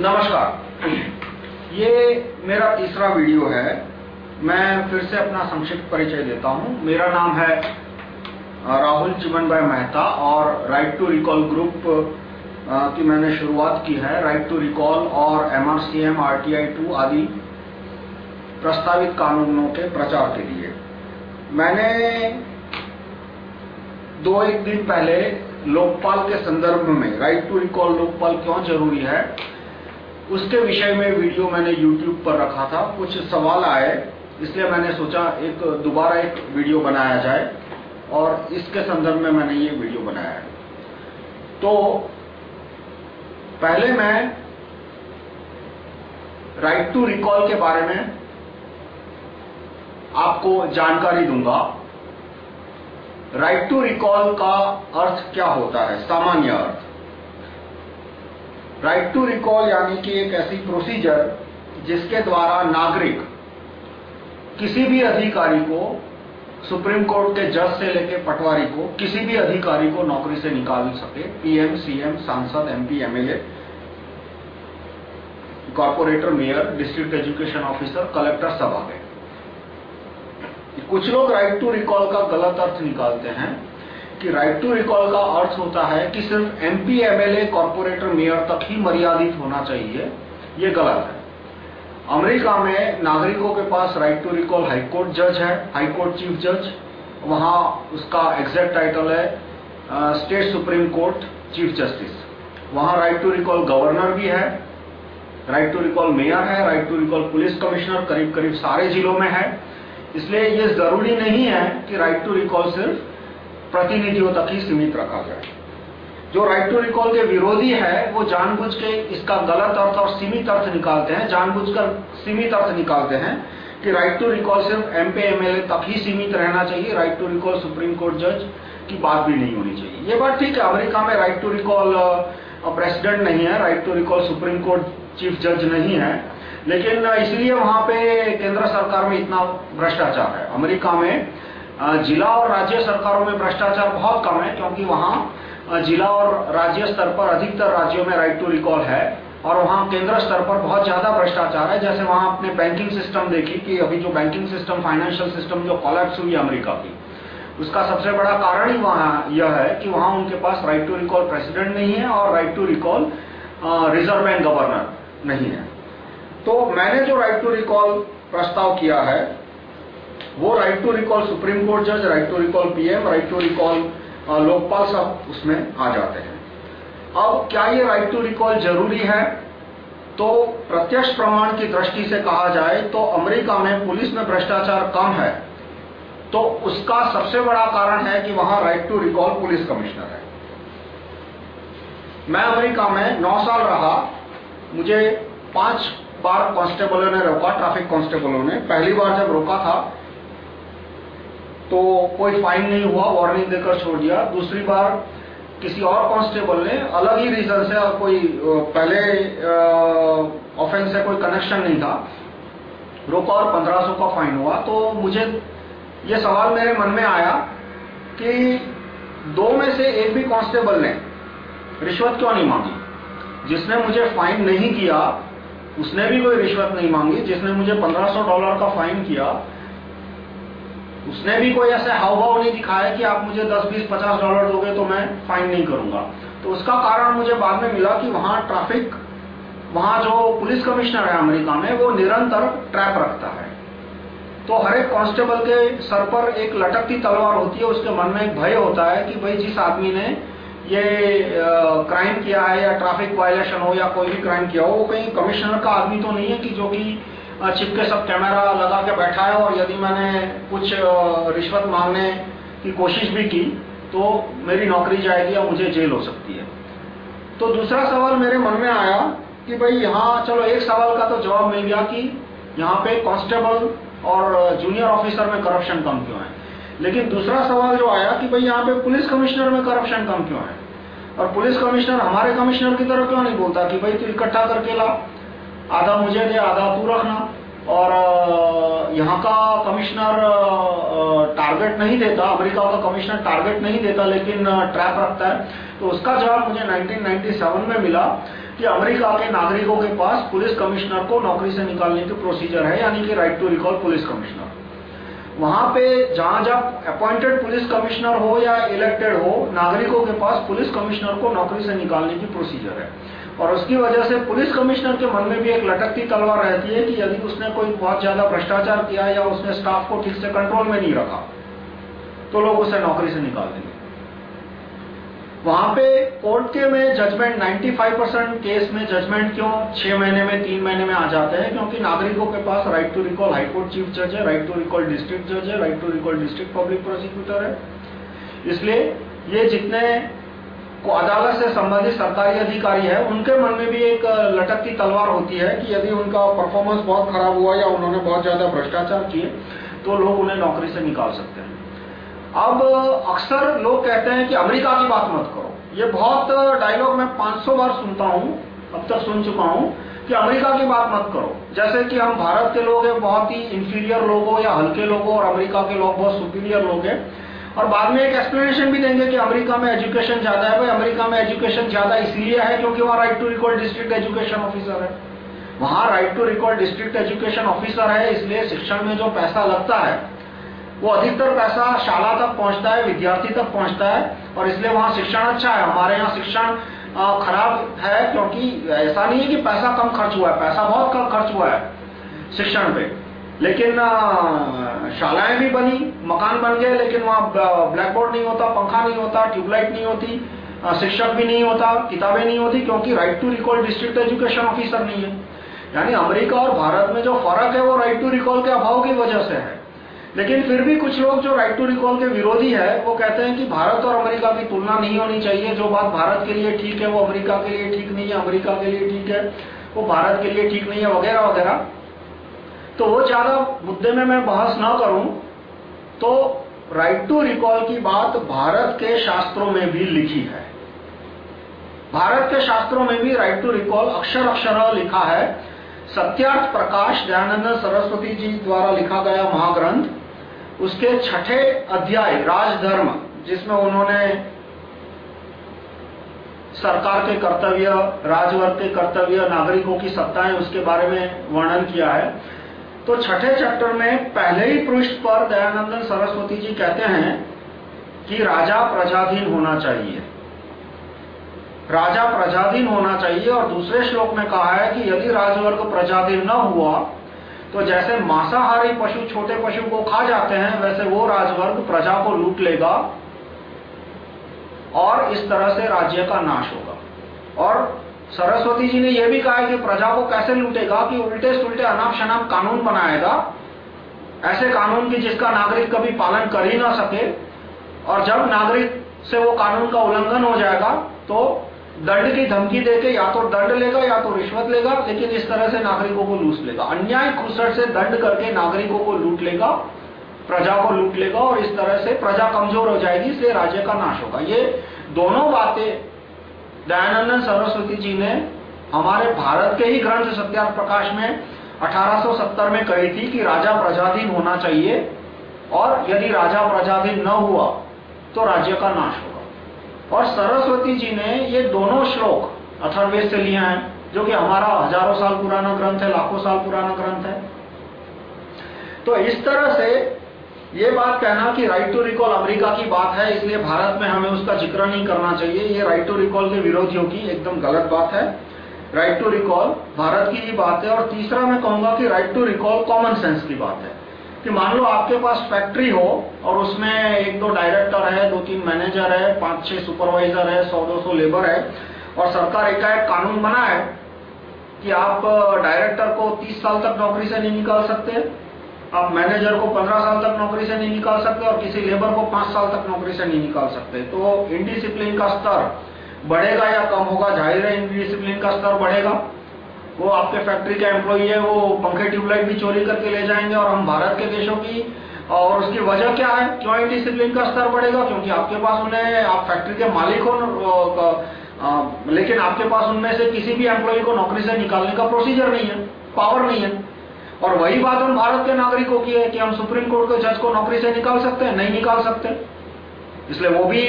नमस्कार। ये मेरा तीसरा वीडियो है। मैं फिर से अपना संक्षिप्त परिचय देता हूँ। मेरा नाम है राहुल चिमन भाई मेहता और राइट टू रिकॉल ग्रुप की मैंने शुरुआत की है। राइट टू रिकॉल और एमआरसीएम आरटीआई 2 आदि प्रस्तावित कानूनों के प्रचार के लिए। मैंने दो एक दिन पहले लोकपाल के संदर्भ में राइट टू रिकॉल लोकपाल क्यों ज़रूरी है? उसके विषय में वीडियो मैंने YouTube पर रखा था। कुछ सवाल आए, इसलिए मैंने सोचा एक दोबारा एक वीडियो बनाया जाए और इसके संदर्भ में मैंने ये वीडियो बनाया है। तो पहले मैं राइट टू रिकॉल के बारे में आपको जानकारी दूँगा। राइट टू रिकॉल का अर्थ क्या होता है? सामान्य अर्थ। राइट टू रिकॉल यानी कि एक ऐसी प्रोसीजर जिसके द्वारा नागरिक किसी भी अधिकारी को सुप्रीम कोर्ट के जज से लेकर पटवारी को किसी भी अधिकारी को नौकरी से निकाल सके। पीएम सीएम सांसद MP MLA corporator mayor district education officer collector सब आ गए। कुछ लोग राइट टू रिकॉल का गलत अर्थ निकालते हैं। कि राइट टू रिकॉल का अर्थ होता है कि सिर्फ़ एमपी एमएलए कॉर्पोरेटर मेयर तक ही मर्यादित होना चाहिए, ये गलत है। अमेरिका में नागरिकों के पास right to recall high court जज है हाईकोर्ट चीफ जज वहाँ उसका एग्जैक्ट टाइटल है state supreme court chief justice वहाँ राइट टू रिकॉल गवर्नर भी है राइट टू रिकॉल मेयर है right to recall police commissioner करीब करीब सारे जिलों में है। इसलिए ये ज़रूरी नहीं है कि राइट टू रिकॉल सिर्फ़ प्रतिनिधियों तक ही सीमित रखा जाए। जो राइट टू रिकॉल के विरोधी है, वो जानबूझ के इसका गलत अर्थ और सीमित अर्थ निकालते हैं, जानबूझकर सीमित अर्थ निकालते हैं कि राइट टू रिकॉल सिर्फ़ एमपी एमएलए तक ही सीमित रहना चाहिए। Right to recall supreme court जज की बात भी नहीं होनी चाहिए। ये बात ठीक है, अमेरिका में राइट टू रिकॉल प्रेसिडेंट नहीं है right to recall supreme court chief जज नहीं है। लेकिन इसलिए वहाँ पे केंद्र सरकार में इतना भ्रष्टाचार है। अमेरिका में जिला और राज्य सरकारों में भ्रष्टाचार बहुत कम है, क्योंकि वहाँ जिला और राज्य स्तर पर अधिकतर राज्यों में राइट टू रिकॉल है और वहाँ केंद्र स्तर पर बहुत ज़्यादा भ्रष्टाचार है। जैसे वहाँ अपने बैंकिंग सिस्टम देखी कि अभी जो बैंकिंग सिस्टम फाइनेंशियल सिस्टम जो कॉलेप्स हुई अमेरिका की, उसका सबसे बड़ा कारण ही वहाँ यह है कि वहाँ उनके पास राइट टू रिकॉल प्रेसिडेंट नहीं है और right to recall reserve bank governor नहीं है। तो मैंने जो राइट टू रिकॉल प्रस्ताव किया है वो right to recall supreme court जज right to recall PM right to recall Lokpal सब उसमें आ जाते हैं। अब क्या ये राइट टू रिकॉल ज़रूरी है? तो प्रत्यक्ष प्रमाण की दृष्टि से कहा जाए तो अमेरिका में पुलिस में भ्रष्टाचार कम है। तो उसका सबसे बड़ा कारण है कि वहाँ right to recall police commissioner है। मैं अमेरिका में नौ साल रहा। मुझे पाँच बार कांस्टेबलों ने रोका ट्रैफ़िक कांस्टेबलों ने। पहली बार जब रोका था तो कोई फाइन नहीं हुआ वार्निंग देकर छोड़ दिया। दूसरी बार किसी और कांस्टेबल ने अलग ही रीजन से कोई पहले ऑफेंस से कोई कनेक्शन नहीं था। रोका और 1500 का फाइन हुआ। तो मुझे ये सवाल मेरे मन में आया कि दो में से एक भी कांस्टेबल ने रिश्वत क्यों नहीं मांगी? जिसने मुझे फाइन नहीं किया, उसने भी कोई रिश्वत नहीं मांगी। जिसने मुझे 1500 डॉलर का फाइन किया उसने भी कोई ऐसे हाव भाव नहीं दिखाया कि आप मुझे 10, 20, 50 डॉलर दोगे तो मैं फाइन नहीं करूँगा। तो उसका कारण मुझे बाद में मिला कि वहाँ ट्रैफ़िक वहाँ जो पुलिस कमिश्नर है अमेरिका में वो निरंतर ट्रैप रखता है। तो हर एक कांस्टेबल के सर पर एक लटकती तलवार होती है उसके मन में एक भय होता है कि भाई जिस आदमी ने ये क्राइम किया है या ट्रैफ़िक वायलेशन हो या कोई भी क्राइम किया हो वो कहीं कमिश्नर का आदमी तो नहीं है कि जो कि चिपके सब कैमरा लगा के बैठा है और यदि मैंने कुछ रिश्वत मांगने की कोशिश भी की तो मेरी नौकरी जाएगी या मुझे जेल हो सकती है। तो दूसरा सवाल मेरे मन में आया कि भाई यहाँ, चलो एक सवाल का तो जवाब मिल गया कि यहाँ पे कांस्टेबल और जूनियर ऑफिसर में करप्शन कम क्यों है? लेकिन दूसरा सवाल जो आया कि भाई यहाँ पे पुलिस कमिश्नर में करप्शन कम क्यों है? और पुलिस कमिश्नर हमारे कमिश्नर की तरह क्यों नहीं बोलता कि भाई तू इकट्ठा करके ला आधा मुझे दे, आधा तू रखना? और यहाँ का कमिश्नर टारगेट नहीं देता, अमेरिका का कमिश्नर टारगेट नहीं देता, लेकिन ट्रैप रखता है। तो उसका जवाब मुझे 1997 में मिला कि अमेरिका के नागरिकों के पास पुलिस कमिश्नर को नौकरी से निकालने की प्रोसीजर है, यानी कि right to recall police commissioner वहाँ पे जहाँ जब अपॉइंटेड पुलिस कमिश्नर हो या इलेक्टेड हो, नागरिकों के पास पुलिस कमिश्नर को नौकरी से निकालने की प्रोसीजर है। और उसकी वजह से पुलिस कमिश्नर के मन में भी एक लटकती तलवार रहती है कि यदि उसने कोई बहुत ज़्यादा भ्रष्टाचार किया या उसने स्टाफ को ठीक से कंट्रोल में नहीं रखा तो लोग उसे नौकरी से निकाल देंगे। वहाँ पे कोर्ट के में जजमेंट 95 परसेंट केस में जजमेंट क्यों छह महीने में, तीन महीने में आ जाते हैं? क्योंकि नागरिकों के पास right to recall high court chief जज है राइट टू रिकॉल डिस्ट्रिक्ट जज है right to recall district public prosecutor है। इसलिए ये जितने को अदालत से संबंधित सरकारी अधिकारी है, उनके मन में भी एक लटकती तलवार होती है कि यदि उनका परफॉर्मेंस बहुत खराब हुआ या उन्होंने बहुत ज़्यादा भ्रष्टाचार किए तो लोग उन्हें नौकरी से निकाल सकते हैं। अब, अक्सर लोग कहते हैं कि अमेरिका की बात मत करो। ये बहुत डायलॉग मैं 500 बार सुनता हूँ, अब तक सुन चुका हूँ कि अमेरिका की बात मत करो। जैसे कि हम भारत के लोग हैं, बहुत ही इंफीरियर लोग हो या हल्के लोग हो और अमेरिका के लोग बहुत सुपीरियर लोग हैं और बाद में एक एक्सप्लेनेशन भी देंगे कि अमेरिका में एजुकेशन ज़्यादा है भाई। अमेरिका में एजुकेशन ज़्यादा इसलिए है क्योंकि वहाँ right to recall district education officer है। वहाँ right to recall district education officer है, इसलिए शिक्षण में जो पैसा लगता है, वो अधिकतर पैसा शाला तक पहुँचता है, विद्यार्थी तक पहुँचता है, और इसलिए वहाँ शिक्षण अच्छा है। हमारे यहाँ शिक्षण खराब है क्योंकि ऐसा नहीं है कि पैसा कम खर्च हुआ है, पैसा बहुत कम खर्च हुआ है शिक्षण पे। लेकिन शालाएँ भी बनी, मकान बन गए, लेकिन वहाँ ब्लैक बोर्ड नहीं होता, पंखा नहीं होता, ट्यूबलाइट नहीं होती शिक्षक भी नहीं होता, किताबें नहीं होती, क्योंकि right to recall district education officer नहीं है। यानी अमेरिका और भारत में जो फ़र्क है, वो राइट टू रिकॉल के अभाव की वजह से है। लेकिन फिर भी कुछ लोग जो राइट टू रिकॉल के विरोधी है, वो कहते हैं कि भारत और अमेरिका की तुलना नहीं होनी चाहिए, जो बात भारत के लिए ठीक है, वो अमेरिका के लिए ठीक नहीं है, अमेरिका के लिए ठीक है, वो भारत के लिए ठीक नहीं है, वगैरह वगैरह। तो वो ज़्यादा मुद्दे में मैं बहस ना करूँ। तो राइट टू रिकॉल की बात भारत के शास्त्रों में भी लिखी है। भारत के शास्त्रों में भी राइट टू रिकॉल अक्षर अक्षर लिखा है। सत्यार्थ प्रकाश दयानंद सरस्वती जी द्वारा लिखा गया महाग्रंथ, उसके छठे अध्याय राजधर्म, जिसमें उन्होंने सरकार के कर्तव्य, राजवर्ग के कर्तव्य, नागरिकों की सत्ताएँ, उसके बारे में वर्णन किया है। तो छठे चैप्टर में पहले ही पृष्ठ पर दयानंदन सरस्वती जी कहते हैं कि राजा प्रजाधीन होना चाहिए। राजा प्रजाधीन होना चाहिए और दूसरे श्लोक में कहा है कि यदि राजवर्ग प्रजाधीन न हुआ तो जैसे मांसाहारी पशु छोटे पशु को खा जाते हैं, वैसे वो राजवर्ग प्रजा को लूट लेगा और इस तरह से राज्य का नाश होगा। और सरस्वती जी ने यह भी कहा है कि प्रजा को कैसे लूटेगा कि उल्टे सुलटे अनाप शनाप कानून बनाएगा, ऐसे कानून की जिसका नागरिक कभी पालन कर ही ना सके। और जब नागरिक से वो कानून का उल्लंघन हो जाएगा तो दंड की धमकी देके या तो दंड लेगा या तो रिश्वत लेगा, लेकिन इस तरह से नागरिकों को लूट लेगा। अन्याय खुसट से दंड करके नागरिकों को लूट लेगा, प्रजा को लूट लेगा, और इस तरह से प्रजा कमज़ोर हो जाएगी, इसलिए राज्य का नाश होगा। ये दोनों बातें दयानंद सरस्वती जी ने हमारे भारत के ही ग्रंथ सत्यार्थ प्रकाश में 1870 में कही थी कि राजा प्रजाधीन होना चाहिए और यदि राजा प्रजाधीन न हुआ तो राज्य का नाश होगा। और सरस्वती जी ने ये दोनों श्लोक अथर्वेद से लिए हैं, जो कि हमारा हज़ारों साल पुराना ग्रंथ है, लाखों साल पुराना ग्रंथ है। तो इस तरह से ये बात कहना कि राइट टू रिकॉल अमेरिका की बात है, इसलिए भारत में हमें उसका ज़िक्र नहीं करना चाहिए। ये राइट टू रिकॉल के विरोधियों की एकदम गलत बात है। राइट टू रिकॉल भारत की ही बात है, और तीसरा मैं कहूँगा कि right to recall common sense की बात है। कि मान लो आपके पास फैक्ट्री हो, और उसमें एक दो डायरेक्टर है, दो तीन मैनेजर है, पाँच छह सुपरवाइजर है, सौ दो सौ लेबर है, और सरकार एकाएक कानून बना है कि आप डायरेक्टर को तीस साल तक नौकरी से नहीं निकाल सकते। आप मैनेजर को 15 साल तक नौकरी से नहीं निकाल सकते और किसी लेबर को 5 साल तक नौकरी से नहीं निकाल सकते। तो इनडिसिप्लिन का स्तर बढ़ेगा या कम होगा? ज़ाहिर है इनडिसिप्लिन का स्तर बढ़ेगा। वो आपके फैक्ट्री का एम्प्लॉई है, वो पंखे ट्यूबलाइट भी चोरी करके ले जाएँगे और हम भारत के देशों की और उसकी वजह क्या है? क्यों इनडिसिप्लिन का स्तर बढ़ेगा? क्योंकि आपके पास उन्हें, आप फैक्ट्री के मालिक हो लेकिन आपके पास उनमें से किसी भी एम्प्लॉई को नौकरी से निकालने का प्रोसीजर नहीं है पावर नहीं है। और वही बात हम भारत के नागरिकों की है कि हम सुप्रीम कोर्ट के जज को नौकरी से निकाल सकते हैं, नहीं निकाल सकते। इसलिए वो भी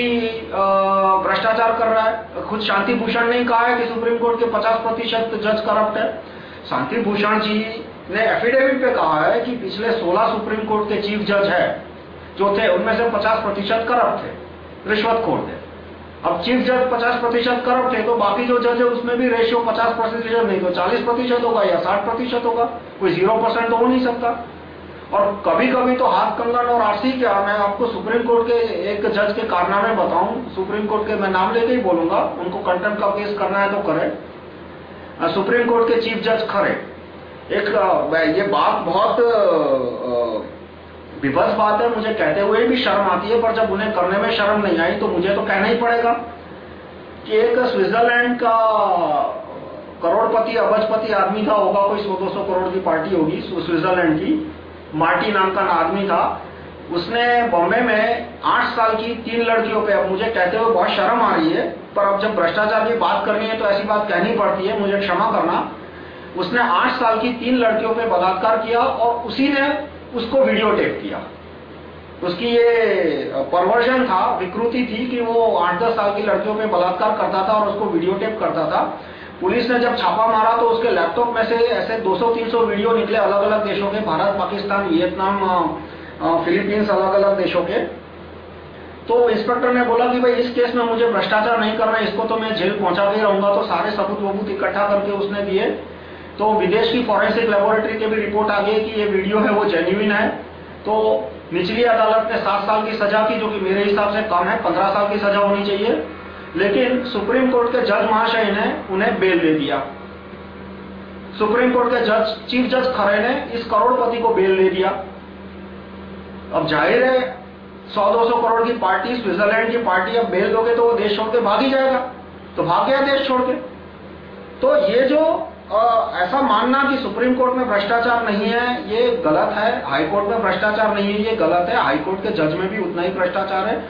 भ्रष्टाचार कर रहा है। खुद शांति भूषण ने कहा है कि सुप्रीम कोर्ट के 50 प्रतिशत जज करप्ट है। शांति भूषण जी ने एफिडेविट पे कहा है कि पिछले 16 सुप्रीम कोर्ट के चीफ जज है, जो थे, उनमें से 50 प्रतिशत करप्ट थे रिश्वत रिश्वतखोर थे। अब चीफ जज 50 प्रतिशत करप्ट थे तो बाकी जो जज है, उसमें भी रेशियो 50 प्रतिशत नहीं तो 40 प्रतिशत होगा या 60 प्रतिशत होगा, कोई ज़ीरो परसेंट तो हो नहीं सकता। और कभी कभी तो हाथ कंगन और आरसी क्या, मैं आपको सुप्रीम कोर्ट के एक जज के कारनामे बताऊँ, सुप्रीम कोर्ट के मैं नाम लेके ही बोलूँगा, उनको कंटेम्प का केस करना है तो करें। सुप्रीम कोर्ट के चीफ जज खरे एक ये बात बहुत बात है, मुझे कहते हुए भी शर्म आती है, पर जब उन्हें करने में शर्म नहीं आई तो मुझे तो कहना ही पड़ेगा कि एक स्विट्जरलैंड का करोड़पति, अबजपति आदमी था, होगा कोई सौ, दो सौ करोड़ की पार्टी होगी स्विट्जरलैंड की मार्टी नाम का आदमी था। उसने बॉम्बे में आठ साल की तीन लड़कियों पे, अब मुझे कहते हुए बहुत शर्म आ रही है, पर अब जब भ्रष्टाचार की बात करनी है तो ऐसी बात कहनी पड़ती है, मुझे क्षमा करना। उसने आठ साल की तीन लड़कियों पे बलात्कार किया और उसी ने उसको वीडियो टेप किया। उसकी ये परवर्जन था, विकृति थी कि वो आठ दस साल की लड़कियों पे बलात्कार करता था और उसको वीडियो टेप करता था। पुलिस ने जब छापा मारा तो उसके लैपटॉप में से ऐसे 200-300 वीडियो निकले अलग अलग देशों के, भारत, पाकिस्तान, वियतनाम फिलीपींस अलग अलग देशों के। तो इंस्पेक्टर ने बोला कि भाई इस केस में मुझे भ्रष्टाचार नहीं करना इसको तो मैं जेल पहुँचा दे रहूँगा। तो सारे सबूत वबूत इकट्ठा करके उसने दिए। तो विदेश की फॉरेंसिक लेबोरेटरी के भी रिपोर्ट आ गई कि ये वीडियो है, वो जेन्युइन है। तो निचली अदालत ने सात साल की सजा की, जो कि मेरे हिसाब से कम है, पंद्रह साल की सजा होनी चाहिए। लेकिन सुप्रीम कोर्ट के जज महाशय ने उन्हें बेल दे दिया। सुप्रीम कोर्ट के जज चीफ जज खरे ने इस करोड़पति को बेल दे दिया। अब ज़ाहिर है, सौ दो सौ करोड़ की पार्टी, स्विट्जरलैंड की पार्टी अब बेल दोगे तो वो देश छोड़ के भाग ही जाएगा। तो भाग गया देश छोड़ के। तो ये जो ऐसा मानना कि सुप्रीम कोर्ट में भ्रष्टाचार नहीं है, ये गलत है। हाई कोर्ट में भ्रष्टाचार नहीं है, ये गलत है। हाई कोर्ट के जज में भी उतना ही भ्रष्टाचार है।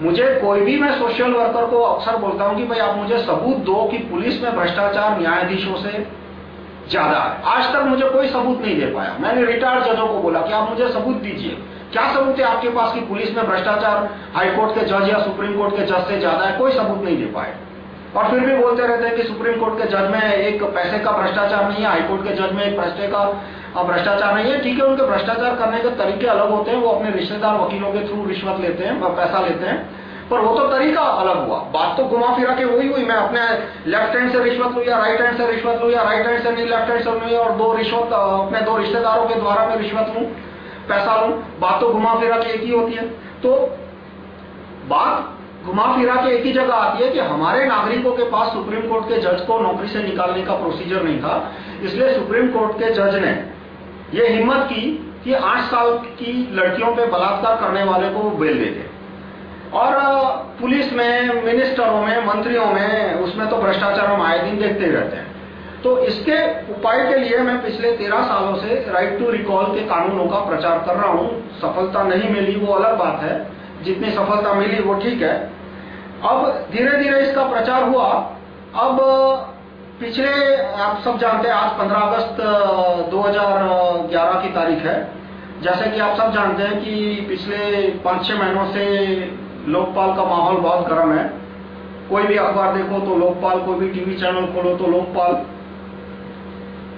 मुझे कोई भी, मैं सोशल वर्कर को अक्सर बोलता हूँ कि भाई आप मुझे सबूत दो कि पुलिस में भ्रष्टाचार न्यायाधीशों से ज़्यादा है। आज तक मुझे कोई सबूत नहीं दे पाया। मैंने रिटायर्ड जजों को बोला कि आप मुझे सबूत दीजिए। क्या सबूत है आपके पास कि पुलिस में भ्रष्टाचार हाईकोर्ट के जज या सुप्रीम कोर्ट के जज से ज़्यादा है? कोई सबूत नहीं दे पाए और फिर भी बोलते रहते हैं कि सुप्रीम कोर्ट के जज में एक पैसे का भ्रष्टाचार नहीं है हाईकोर्ट के जज में एक पैसे का भ्रष्टाचार नहीं है। ठीक है, उनके भ्रष्टाचार करने के तरीके अलग होते हैं, वो अपने रिश्तेदार वकीलों के थ्रू रिश्वत लेते हैं पैसा लेते हैं। पर वो तो तरीका अलग हुआ। बात तो घुमा फिरा के वही हुई। मैं अपने लेफ़्ट हैंड से रिश्वत लू या राइट हैंड से रिश्वत लू या राइट हैंड से नहीं लेफ़्ट हैंड से लू और दो रिश्वत अपने दो रिश्तेदारों के द्वारा मैं रिश्वत लू, पैसा लू, बात तो घुमा फिरा के एक ही होती है। तो बात घुमा फिरा के एक ही जगह आती है कि हमारे नागरिकों के पास सुप्रीम कोर्ट के जज को नौकरी से निकालने का प्रोसीजर नहीं था, इसलिए सुप्रीम कोर्ट के जज ने ये हिम्मत की कि आठ साल की लड़कियों पे बलात्कार करने वाले को बेल दे दे। और पुलिस में मिनिस्टरों में, मंत्रियों में, उसमें तो भ्रष्टाचार हम आए दिन देखते ही रहते हैं। तो इसके उपाय के लिए मैं पिछले तेरह सालों से राइट टू रिकॉल के कानूनों का प्रचार कर रहा हूँ। सफलता नहीं मिली, वो अलग बात है। जितनी सफलता मिली वो ठीक है। अब धीरे धीरे इसका प्रचार हुआ। अब, पिछले, आप सब जानते हैं, आज 15 अगस्त 2011 की तारीख है। जैसे कि आप सब जानते हैं कि पिछले पाँच छह महीनों से लोकपाल का माहौल बहुत गर्म है। कोई भी अखबार देखो तो लोकपाल, कोई भी टीवी चैनल खोलो तो लोकपाल।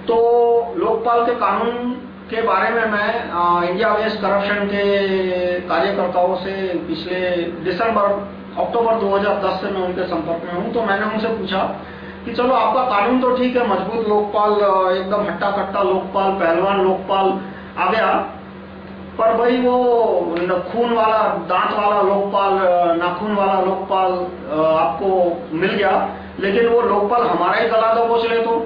तो लोकपाल के कानून के बारे में मैं इंडिया अगेंस्ट करप्शन के कार्यकर्ताओं से पिछले दिसंबर, अक्टूबर 2010 से मैं उनके संपर्क में हूँ तो मैंने उनसे पूछा कि चलो आपका कानून तो ठीक है, मज़बूत लोकपाल एकदम हट्टा कट्टा लोकपाल, पहलवान लोकपाल आ गया, पर भाई वो खून वाला, दांत वाला लोकपाल नाखून वाला लोकपाल आपको मिल गया, लेकिन वो लोकपाल हमारा ही गला दबोच ले तो।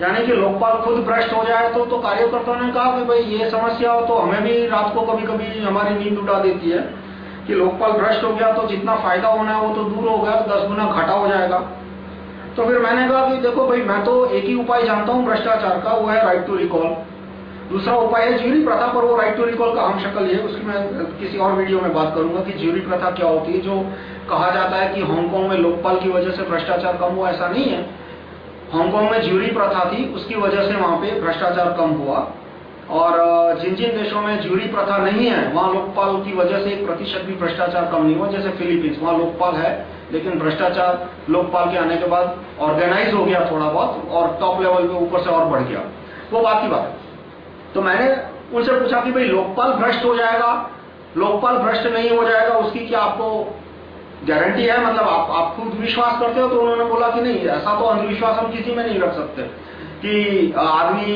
यानी कि लोकपाल खुद भ्रष्ट हो जाए तो तो कार्यकर्ताओं ने कहा कि भाई ये समस्या हो तो हमें भी रात को कभी कभी हमारी नींद उठा देती है कि लोकपाल भ्रष्ट हो गया तो जितना फ़ायदा होना है वो तो दूर हो गया तो दस गुना घाटा हो जाएगा। तो फिर मैंने कहा कि देखो भाई, मैं तो एक ही उपाय जानता हूँ भ्रष्टाचार का, वो है राइट टू रिकॉल दूसरा उपाय है ज्यूरी प्रथा पर, वो राइट टू रिकॉल का आम शक्ल है, उसकी मैं किसी और वीडियो में बात करूँगा कि ज्यूरी प्रथा क्या होती है, जो कहा जाता है कि हांगकांग में लोकपाल की वजह से भ्रष्टाचार कम हुआ, ऐसा नहीं है। हांगकांग में ज्यूरी प्रथा थी, उसकी वजह से वहाँ पे भ्रष्टाचार कम हुआ। और जिन जिन देशों में जूरी प्रथा नहीं है, वहाँ लोकपाल की वजह से एक प्रतिशत भी भ्रष्टाचार कम नहीं हुआ, जैसे फिलीपींस। वहाँ लोकपाल है, लेकिन भ्रष्टाचार लोकपाल के आने के बाद ऑर्गेनाइज हो गया थोड़ा बहुत और टॉप लेवल पे ऊपर से और बढ़ गया। वो बात की बात है। तो मैंने उनसे पूछा कि भाई, लोकपाल भ्रष्ट हो जाएगा? लोकपाल भ्रष्ट नहीं हो जाएगा, उसकी क्या आपको गारंटी है मतलब आप आप खुद विश्वास करते हो तो उन्होंने बोला कि नहीं, ऐसा तो अंधविश्वास हम किसी में नहीं रख सकते कि आदमी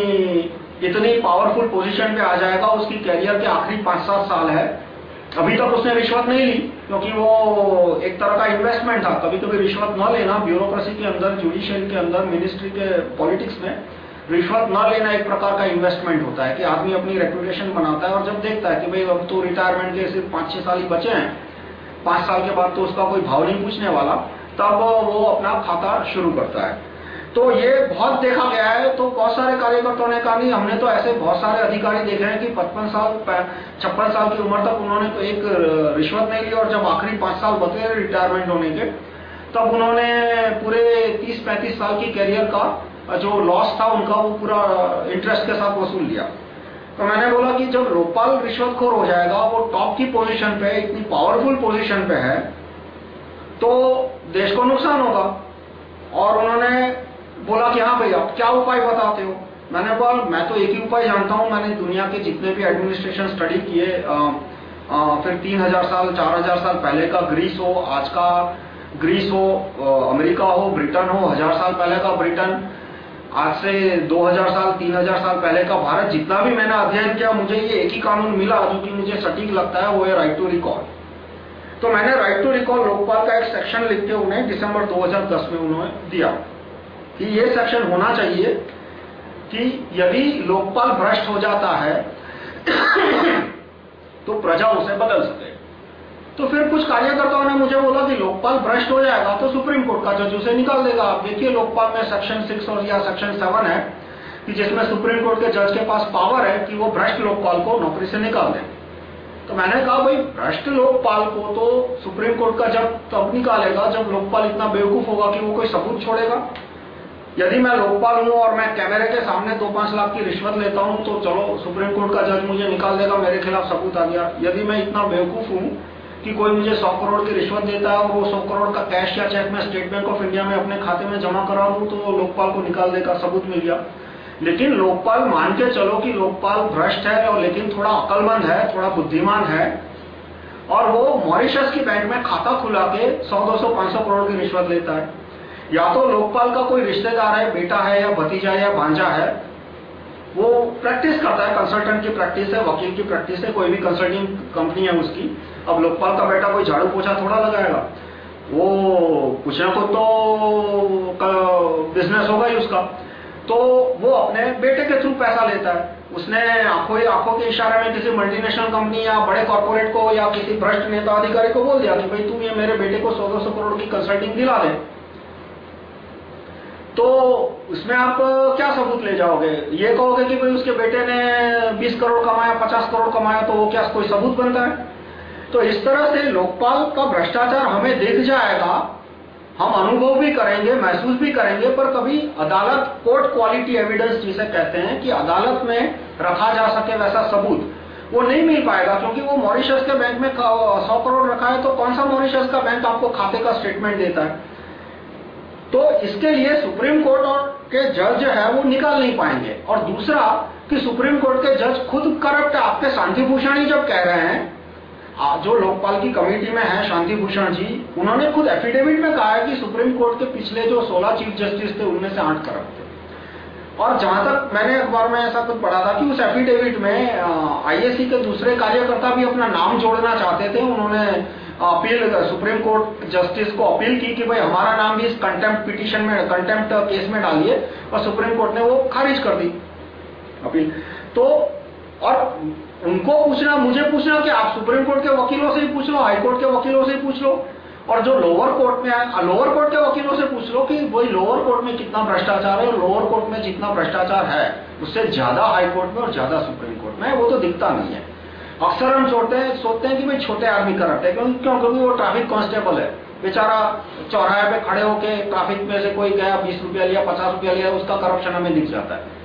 इतनी पावरफुल पोजीशन पे आ जाएगा, उसकी कैरियर के आखिरी पाँच सात साल है। अभी तक उसने रिश्वत नहीं ली, क्योंकि वो एक तरह का इन्वेस्टमेंट था। कभी कभी रिश्वत न लेना ब्यूरोक्रेसी के अंदर जुडिशियल के अंदर मिनिस्ट्री के पॉलिटिक्स में रिश्वत न लेना एक प्रकार का इन्वेस्टमेंट होता है कि आदमी अपनी रेपुटेशन बनाता है और जब देखता है कि भाई अब तो रिटायरमेंट के सिर्फ़ पाँच छह साल ही बचे हैं पाँच साल के बाद तो उसका कोई भाव नहीं पूछने वाला, तब वो अपना खाता शुरू करता है। तो ये बहुत देखा गया है तो बहुत सारे कार्यकर्ताओं ने कहा, नहीं, हमने तो ऐसे बहुत सारे अधिकारी देखे हैं कि पचपन साल छप्पन साल की उम्र तक उन्होंने तो एक रिश्वत नहीं ली और जब आखिरी पाँच साल बचे रिटायरमेंट होने के, तब उन्होंने पूरे तीस, पैंतीस साल की कैरियर का जो लॉस था, उनका वो पूरा इंटरेस्ट के साथ वसूल लिया। तो मैंने बोला कि जब लोकपाल रिश्वतखोर हो जाएगा, वो टॉप की पोजीशन पे, इतनी पावरफुल पोजीशन पे है तो देश को नुकसान होगा। और उन्होंने बोला कि हाँ भैया क्या उपाय बताते हो? मैंने बोला, मैं तो एक ही उपाय जानता हूँ, मैंने दुनिया के जितने भी एडमिनिस्ट्रेशन स्टडी किए फिर तीन हज़ार साल, चार हज़ार साल पहले का ग्रीस हो, आज का ग्रीस हो अमेरिका हो ब्रिटेन हो, हज़ार साल पहले का ब्रिटेन आज से 2000 साल 3000 साल पहले का भारत, जितना भी मैंने अध्ययन किया, मुझे ये एक ही कानून मिला जो कि मुझे सटीक लगता है, वो है राइट टू रिकॉल तो मैंने राइट टू रिकॉल लोकपाल का एक सेक्शन लिख के उन्हें दिसंबर 2010 में उन्होंने दिया कि ये सेक्शन होना चाहिए कि यदि लोकपाल भ्रष्ट हो जाता है तो प्रजा उसे बदल सके। तो फिर कुछ कार्यकर्ताओं ने मुझे बोला कि लोकपाल भ्रष्ट हो जाएगा तो सुप्रीम कोर्ट का जज उसे निकाल देगा। आप देखिए, लोकपाल में सेक्शन सिक्स और या सेक्शन सेवन है कि जिसमें सुप्रीम कोर्ट के जज के पास पावर है कि वो भ्रष्ट लोकपाल को नौकरी से निकाल दे। तो मैंने कहा, भाई, भ्रष्ट लोकपाल को तो सुप्रीम कोर्ट का जब तब निकालेगा जब लोकपाल इतना बेवकूफ़ होगा कि वो कोई सबूत छोड़ेगा। यदि मैं लोकपाल हूँ और मैं कैमरे के सामने दो पाँच लाख की रिश्वत लेता हूँ तो चलो, सुप्रीम कोर्ट का जज मुझे निकाल देगा, मेरे खिलाफ सबूत आ गया। यदि मैं इतना बेवकूफ़ हूँ कि कोई मुझे सौ करोड़ की रिश्वत देता है और वो सौ करोड़ का कैश या चेक मैं स्टेट बैंक ऑफ़ इंडिया में अपने खाते में जमा करा दूँ तो लोकपाल को निकाल देगा सबूत मिल गया। लेकिन लोकपाल मान के चलो कि लोकपाल भ्रष्ट है और लेकिन थोड़ा अकलमंद है, थोड़ा बुद्धिमान है, और वो मॉरिशस की बैंक में खाता खुला के सौ, दो सौ करोड़ की रिश्वत लेता है। या तो लोकपाल का कोई रिश्तेदार है, बेटा है या भतीजा या भांजा है, वो प्रैक्टिस करता है कंसल्टेंट की प्रैक्टिस है, वकील की प्रैक्टिस है, कोई भी कंसल्टिंग कंपनी है उसकी। अब लोकपाल का बेटा कोई झाड़ू पोछा थोड़ा लगाएगा? वो कुछ ना कुछ तो बिज़नेस होगा ही उसका। तो वो अपने बेटे के थ्रू पैसा लेता है। उसने आँखों आँखों के इशारे में किसी मल्टीनेशनल कंपनी या बड़े कॉर्पोरेट को या किसी भ्रष्ट नेता अधिकारी को बोल दिया कि भाई तुम ये मेरे बेटे को सौ दो सौ करोड़ की कंसल्टिंग दिला दे। तो उसमें आप क्या सबूत ले जाओगे? ये कहोगे कि भाई उसके बेटे ने 20 करोड़ कमाया 50 करोड़ कमाया तो वो क्या कोई सबूत बनता है? तो इस तरह से लोकपाल का भ्रष्टाचार हमें दिख जाएगा। हम अनुभव भी करेंगे, महसूस भी करेंगे, पर कभी अदालत कोर्ट क्वालिटी एविडेंस जिसे कहते हैं कि अदालत में रखा जा सके वैसा सबूत, वो नहीं मिल पाएगा, क्योंकि वो मॉरिशस के बैंक में सौ करोड़ रखा है तो कौन सा मॉरिशस का बैंक आपको खाते का स्टेटमेंट देता है? तो इसके लिए सुप्रीम कोर्ट और के जज है वो निकाल नहीं पाएँगे। और दूसरा, कि सुप्रीम कोर्ट के जज खुद करप्ट आपके शांति भूषण ही जब कह रहे हैं जो लोकपाल की कमेटी में है शांति भूषण जी, उन्होंने खुद एफिडेविट में कहा है कि सुप्रीम कोर्ट के पिछले जो 16 चीफ जस्टिस थे, उनमें से आठ करप्ट थे। और जहाँ तक मैंने अखबार में ऐसा कुछ पढ़ा था कि उस एफिडेविट में आईएसी के दूसरे कार्यकर्ता भी अपना नाम जोड़ना चाहते थे। उन्होंने अपील, सुप्रीम कोर्ट जस्टिस को अपील की कि भाई, हमारा नाम भी इस कंटेम्प्ट पिटीशन में कंटेम्प्ट केस में डालिए और सुप्रीम कोर्ट ने वो खारिज कर दी अपील। तो और उनको पूछना, मुझे पूछना कि आप सुप्रीम कोर्ट के वकीलों से ही पूछ लो, हाई कोर्ट के वकीलों से ही पूछ लो, और जो लोअर कोर्ट में है लोअर कोर्ट के वकीलों से पूछ लो कि वही लोअर कोर्ट में कितना भ्रष्टाचार है और लोअर कोर्ट में जितना भ्रष्टाचार है, उससे ज़्यादा हाई कोर्ट में और ज़्यादा सुप्रीम कोर्ट में वो तो दिखता नहीं है। अक्सर हम सोचते हैं सोचते हैं कि भाई छोटे आदमी करप्ट है क्यों क्यों, क्योंकि वो ट्रैफ़िक कांस्टेबल है। बेचारा चौराहे पे खड़े होके ट्रैफ़िक में से कोई गया बीस रुपया लिया, पचास रुपया लिया, उसका करप्शन हमें दिख जाता है।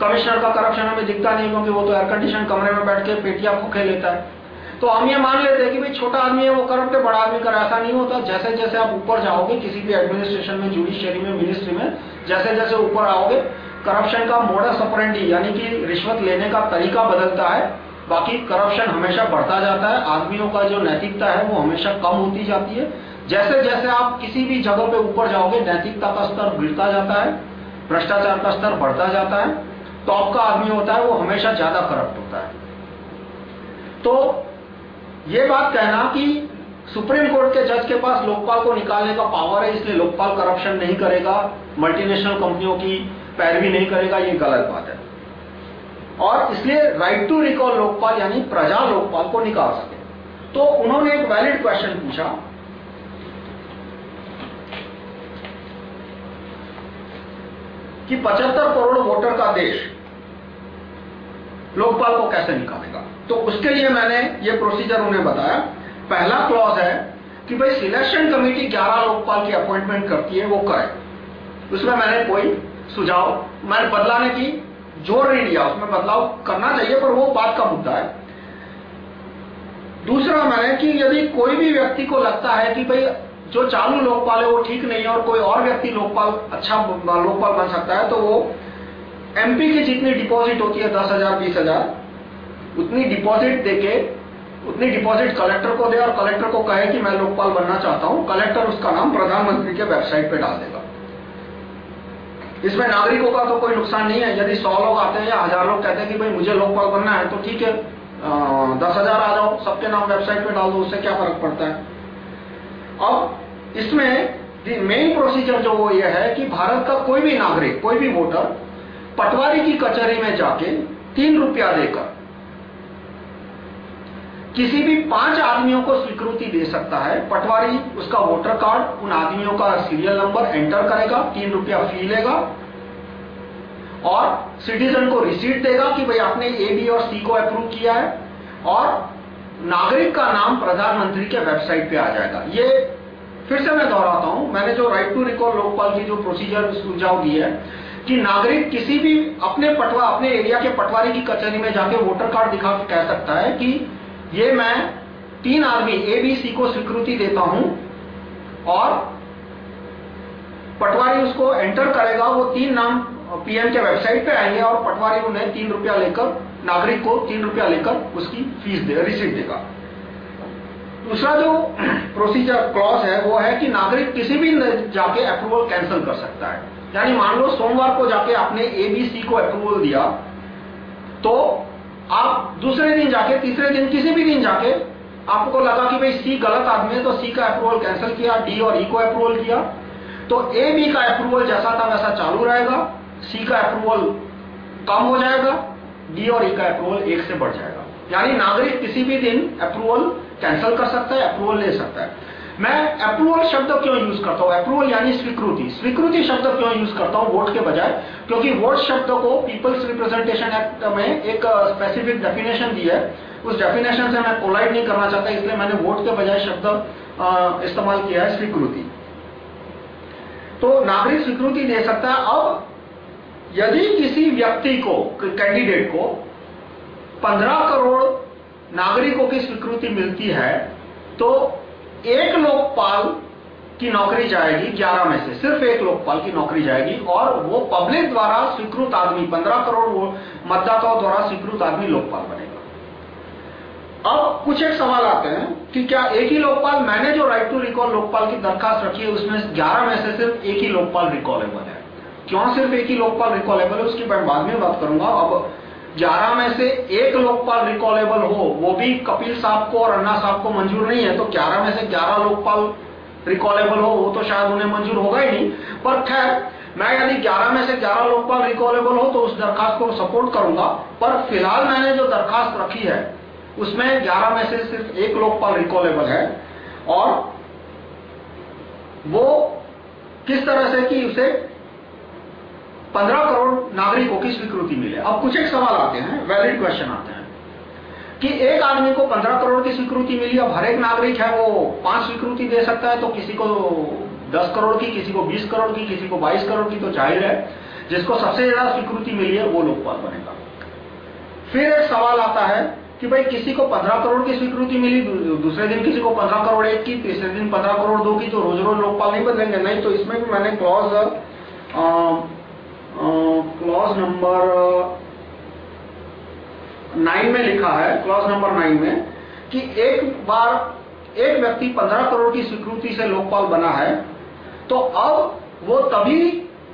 कमिश्नर का करप्शन हमें दिखता नहीं क्योंकि वो तो एयर कंडीशन कमरे में बैठ के पेटियाँ फूके लेता है। तो हम ये मान लेते हैं कि भाई छोटा आदमी है, वो करप्ट है, बड़ा आदमी कर, ऐसा नहीं होता। जैसे जैसे आप ऊपर जाओगे, किसी भी एडमिनिस्ट्रेशन में जुडिशियरी में मिनिस्ट्री में, जैसे जैसे ऊपर आओगे करप्शन का मोडस ऑपरेंडी यानी कि रिश्वत लेने का तरीका बदलता है। बाकी करप्शन हमेशा बढ़ता जाता है। आदमियों का जो नैतिकता है, वो हमेशा कम होती जाती है। जैसे जैसे आप किसी भी जगह पे ऊपर जाओगे, नैतिकता का स्तर गिरता जाता है, भ्रष्टाचार का स्तर बढ़ता जाता है। टॉप का आदमी होता है, वो हमेशा ज़्यादा करप्ट होता है। तो ये बात कहना कि सुप्रीम कोर्ट के जज के पास लोकपाल को निकालने का पावर है, इसलिए लोकपाल करप्शन नहीं करेगा मल्टीनेशनल कंपनियों की पैरवी नहीं करेगा, ये गलत बात है। और इसलिए राइट टू रिकॉल लोकपाल, यानी प्रजा लोकपाल को निकाल सके। तो उन्होंने एक वैलिड क्वेश्चन पूछा कि 75 करोड़ वोटर का देश लोकपाल को कैसे निकालेगा? तो उसके लिए मैंने ये प्रोसीजर उन्हें बताया। पहला क्लॉज है कि भाई सिलेक्शन कमेटी 11 लोकपाल की अपॉइंटमेंट करती है, वो करे। उसमें मैंने कोई सुझाव, मैंने बदलाने की ज़ोर नहीं दिया। उसमें बदलाव करना चाहिए, पर वो बात का मुद्दा है। दूसरा मैंने कि यदि कोई भी व्यक्ति को लगता है कि भाई जो चालू लोकपाल है, वो ठीक नहीं है और कोई और व्यक्ति लोकपाल अच्छा लोकपाल बन सकता है तो वो एमपी की जितनी डिपॉजिट होती है, दस हज़ार, बीस हज़ार, उतनी डिपॉजिट देके, उतनी डिपॉजिट कलेक्टर को दे और कलेक्टर को कहे कि मैं लोकपाल बनना चाहता हूँ। कलेक्टर उसका नाम प्रधानमंत्री के वेबसाइट पे डाल देगा। इसमें नागरिकों का तो कोई नुकसान नहीं है। यदि सौ लोग आते हैं या हज़ार लोग कहते हैं कि भाई मुझे लोकपाल बनना है तो ठीक है दस हज़ार आ जाओ, सबके नाम वेबसाइट पे डाल दो, उससे क्या फ़र्क पड़ता है? अब इसमें मेन प्रोसीजर जो वो ये है कि भारत का कोई भी नागरिक, कोई भी वोटर पटवारी की कचहरी में जाके तीन रुपया देकर किसी भी पाँच आदमियों को स्वीकृति दे सकता है। पटवारी उसका वोटर कार्ड उन आदमियों का सीरियल नंबर एंटर करेगा, तीन रुपया फ़ी लेगा और सिटीजन को रिसीट देगा कि भाई आपने ए बी और सी को अप्रूव किया है। और नागरिक का नाम प्रधानमंत्री के वेबसाइट पे आ जाएगा। ये फिर से मैं दोहराता हूँ। मैंने जो राइट टू रिकॉल लोकपाल की जो प्रोसीजर सुझाव दी है कि नागरिक किसी भी अपने पटवा, अपने एरिया के पटवारी की कचहरी में जाके वोटर कार्ड दिखा के कह सकता है कि ये मैं तीन आदमी ए बी सी को स्वीकृति देता हूँ और पटवारी उसको एंटर करेगा। वो तीन नाम पीएम के वेबसाइट पे आएँगे और पटवारी उन्हें तीन रुपया लेकर नागरिक को तीन रुपया लेकर उसकी फ़ीस दे रिसिप्ट देगा। दूसरा जो प्रोसीजर क्लॉज है, वो है कि नागरिक किसी भी जाके अप्रूवल कैंसिल कर सकता है। यानी मान लो सोमवार को जाके आपने एबीसी को अप्रूवल दिया तो आप दूसरे दिन जाके, तीसरे दिन किसी भी दिन जाके आपको लगा कि भाई सी गलत आदमी है तो सी का अप्रूवल कैंसिल किया डी और ई को अप्रूवल किया। तो ए बी का अप्रूवल जैसा था वैसा चालू रहेगा सी का अप्रूवल कम हो जाएगा डी और ई का अप्रूवल एक से बढ़ जाएगा। यानी नागरिक किसी भी दिन अप्रूवल कैंसिल कर सकता है अप्रूवल ले सकता है। मैं अप्रूवल शब्द क्यों यूज़ करता हूँ? अप्रूवल यानी स्वीकृति। स्वीकृति शब्द क्यों यूज़ करता हूँ? वोट के बजाय, क्योंकि वोट शब्द को पीपल्स रिप्रेजेंटेशन एक्ट में एक स्पेसिफिक डेफिनेशन दी है। उस डेफिनेशन से मैं कोलाइड नहीं करना चाहता, इसलिए मैंने वोट के बजाय शब्द इस्तेमाल किया है स्वीकृति। तो नागरिक स्वीकृति दे सकता है। अब यदि किसी व्यक्ति को कैंडिडेट को 15 करोड़ नागरिकों की स्वीकृति मिलती है तो एक लोकपाल की नौकरी जाएगी 11 में से, सिर्फ़ एक लोकपाल की नौकरी जाएगी और वो पब्लिक द्वारा स्वीकृत आदमी 15 करोड़ मतदाताओं द्वारा स्वीकृत आदमी लोकपाल बनेगा। अब कुछ एक सवाल आते हैं कि क्या एक ही लोकपाल, मैंने जो राइट टू रिकॉल लोकपाल की दरखास्त रखी है, उसमें 11 में से सिर्फ़ एक ही लोकपाल रिकॉलेबल है? क्यों सिर्फ़ एक ही लोकपाल रिकॉलेबल है, उसकी मैं बाद में बात करूँगा। अब 11 में से एक लोकपाल रिकॉलेबल हो, वो भी कपिल साहब को और अन्ना साहब को मंजूर नहीं है तो 11 में से 11 लोकपाल रिकॉलेबल हो, वो तो शायद उन्हें मंजूर होगा ही नहीं। पर खैर, मैं यदि 11 में से 11 लोकपाल रिकॉलेबल हो तो उस दरखास्त को सपोर्ट करूँगा। पर फ़िलहाल मैंने जो दरखास्त रखी है, उसमें 11 में से सिर्फ़ एक लोकपाल रिकॉलेबल है। और वो किस तरह से कि उसे 15 करोड़ नागरिकों की स्वीकृति मिले अब कुछ एक सवाल आते हैं वैलिड क्वेश्चन आते हैं। कि एक आदमी को 15 करोड़ की स्वीकृति मिली, अब हर एक नागरिक है, वो पाँच स्वीकृति दे सकता है तो किसी को 10 करोड़ की, किसी को 20 करोड़ की, किसी को 22 करोड़ की तो ज़ाहिर है, जिसको सबसे ज़्यादा स्वीकृति मिली है, वो लोकपाल बनेगा। फिर एक सवाल आता है कि भाई किसी को 15 करोड़ की स्वीकृति मिली, दूसरे दिन किसी को 15 करोड़ एक की, तीसरे दिन 15 करोड़ दो की तो रोज रोज लोकपाल नहीं बदलेंगे। नहीं तो इसमें भी मैंने क्लॉज क्लॉज नंबर नाइन में लिखा है क्लॉज नंबर नाइन में, कि एक बार एक व्यक्ति 15 करोड़ की स्वीकृति से लोकपाल बना है तो अब वो तभी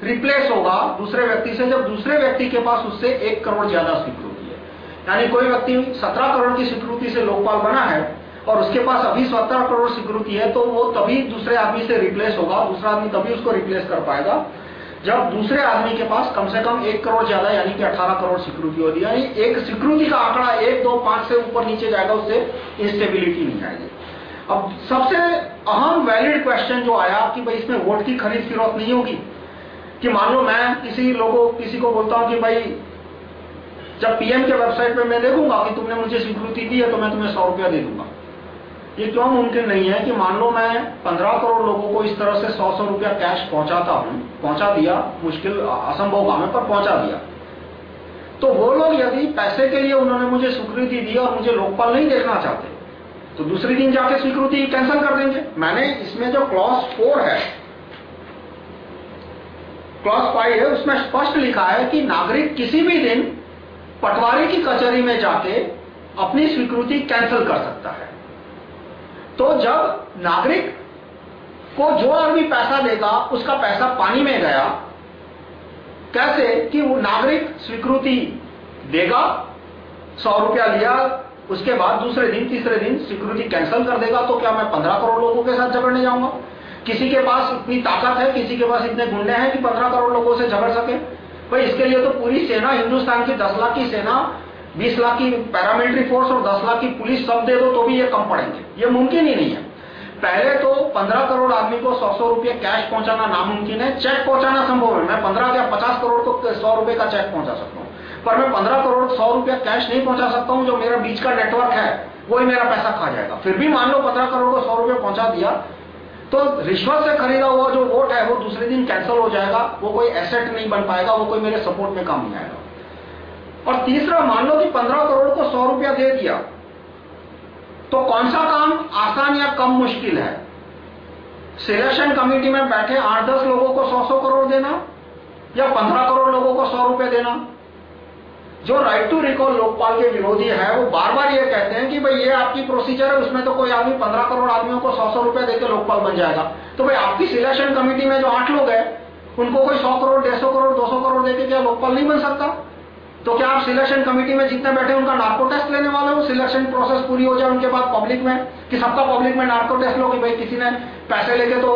रिप्लेस होगा दूसरे व्यक्ति से जब दूसरे व्यक्ति के पास उससे एक करोड़ ज़्यादा स्वीकृति है। यानी कोई व्यक्ति 17 करोड़ की स्वीकृति से लोकपाल बना है और उसके पास अभी 17 करोड़ स्वीकृति है तो वो तभी दूसरे आदमी से रिप्लेस होगा, दूसरा आदमी तभी उसको रिप्लेस कर पाएगा। जब दूसरे आदमी के पास कम से कम एक करोड़ ज़्यादा, यानी कि 18 करोड़ स्वीकृति होती है, यानी एक स्वीकृति का आंकड़ा एक, दो, पाँच से ऊपर नीचे जाएगा, उससे इंस्टेबिलिटी नहीं आएगी। अब सबसे अहम वैलिड क्वेश्चन जो आया कि भाई इसमें वोट की खरीद फिरोख्त नहीं होगी, कि मान लो मैं किसी लोगों, किसी को बोलता हूँ कि भाई, जब पीएम के वेबसाइट पे मैं देखूँगा कि तुमने मुझे स्वीकृति दी है तो मैं तुम्हें सौ रुपया दे दूँगा। ये क्यों मुमकिन नहीं है कि मान लो मैं पंद्रह करोड़ लोगों को इस तरह से सौ सौ रुपया कैश पहुंचाता हूँ, पहुँचा दिया, मुश्किल, असंभव काम है पर पहुँचा दिया। तो वो लोग यदि पैसे के लिए उन्होंने मुझे स्वीकृति दी और मुझे लोकपाल नहीं देखना चाहते तो दूसरे दिन जाके स्वीकृति कैंसिल कर देंगे। मैंने इसमें जो क्लॉज फोर है क्लॉज फाइव है, उसमें स्पष्ट लिखा है कि नागरिक किसी भी दिन पटवारी की कचहरी में जाके अपनी स्वीकृति कैंसिल कर सकता है। तो जब नागरिक को जो आदमी पैसा देगा उसका पैसा पानी में गया, कैसे कि वो नागरिक स्वीकृति देगा, सौ रुपया लिया, उसके बाद दूसरे दिन, तीसरे दिन स्वीकृति कैंसिल कर देगा तो क्या मैं पंद्रह करोड़ लोगों के साथ झगड़ने जाऊँगा? किसी के पास इतनी ताकत है, किसी के पास इतने गुंडे हैं कि पंद्रह करोड़ लोगों से झगड़ सके? भाई, इसके लिए तो पूरी सेना, हिंदुस्तान की दस लाख की सेना बीस लाख की पैरामिलिट्री फोर्स और दस लाख की पुलिस सब दे दो तो भी ये कम पड़ेंगे। ये मुमकिन ही नहीं है। पहले तो पंद्रह करोड़ आदमी को सौ सौ रुपये कैश पहुंचाना नामुमकिन है। चेक पहुंचाना संभव है। मैं पंद्रह या पचास करोड़ को सौ रुपए का चेक पहुँचा सकता हूँ। पर मैं पंद्रह करोड़ सौ रुपया कैश नहीं पहुँचा सकता हूँ, जो मेरा बीच का नेटवर्क है, वही मेरा पैसा खा जाएगा। फिर भी मान लो पंद्रह करोड़ को सौ रुपया पहुँचा दिया तो रिश्वत से खरीदा हुआ जो वोट है, वो दूसरे दिन कैंसिल हो जाएगा। वो कोई एसेट नहीं बन पाएगा, वो कोई मेरे सपोर्ट में काम नहीं आएगा। और तीसरा, मान लो कि पंद्रह करोड़ को सौ रुपया दे दिया तो कौन सा काम आसान या कम मुश्किल है? सिलेक्शन कमेटी में बैठे आठ दस लोगों को सौ सौ करोड़ देना या पंद्रह करोड़ लोगों को सौ रुपए देना? जो राइट टू रिकॉल लोकपाल के विरोधी है, वो बार बार ये कहते हैं कि भाई ये आपकी प्रोसीजर है, उसमें तो कोई आदमी पंद्रह करोड़ आदमियों को सौ सौ रुपए देकर लोकपाल बन जाएगा। तो भाई आपकी सिलेक्शन कमेटी में जो आठ लोग हैं, उनको कोई सौ करोड़, डेढ़ सौ करोड़, दो सौ करोड़ देके क्या लोकपाल नहीं बन सकता? तो क्या आप सिलेक्शन कमेटी में जितने बैठे उनका नार्को टेस्ट लेने वाले हो? सिलेक्शन प्रोसेस पूरी हो जाए उनके बाद पब्लिक में? कि सबका पब्लिक में नार्को टेस्ट लो कि भाई किसी ने पैसे लेके तो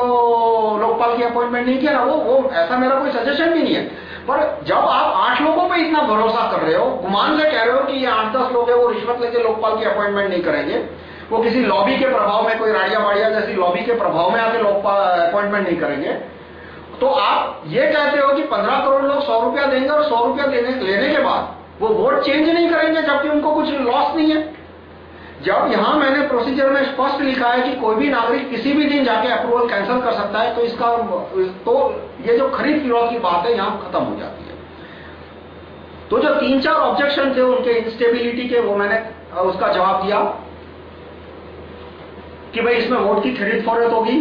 लोकपाल की अपॉइंटमेंट नहीं किया ना? वो वो, ऐसा मेरा कोई सजेशन भी नहीं है। पर जब आप आठ लोगों पे इतना भरोसा कर रहे हो, गुमान से कह रहे हो कि ये आठ दस लोग है, वो रिश्वत लेके लोकपाल की अपॉइंटमेंट नहीं करेंगे। वो किसी लॉबी के प्रभाव में, कोई राड़िया वाड़िया जैसी लॉबी के प्रभाव में आके लोकपाल अपॉइंटमेंट नहीं करेंगे। तो आप ये कहते हो कि पंद्रह करोड़ लोग सौ रुपया देंगे और सौ रुपया लेने, लेने के बाद वो वोट चेंज नहीं करेंगे जबकि उनको कुछ लॉस नहीं है। जब यहाँ मैंने प्रोसीजर में स्पष्ट लिखा है कि कोई भी नागरिक किसी भी दिन जाके अप्रूवल कैंसिल कर सकता है तो इसका तो ये जो खरीद फिरोख की बात है यहाँ खत्म हो जाती है। तो जो तीन चार ऑब्जेक्शन थे उनके इंस्टेबिलिटी के वो मैंने उसका जवाब दिया कि भाई इसमें वोट की खरीद फरोख्त होगी।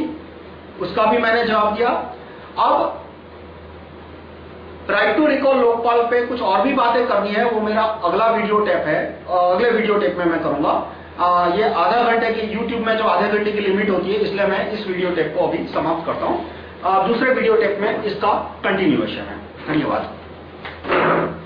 उसका भी मैंने जवाब दिया अब राइट टू रिकॉल लोकपाल पे कुछ और भी बातें करनी है, वो मेरा अगला वीडियो टेप है। अगले वीडियो टेप में मैं करूँगा। ये आधा घंटे की YouTube में जो आधे घंटे की लिमिट होती है, इसलिए मैं इस वीडियो टेप को अभी समाप्त करता हूँ। दूसरे वीडियो टेप में इसका कंटिन्यूएशन है। धन्यवाद।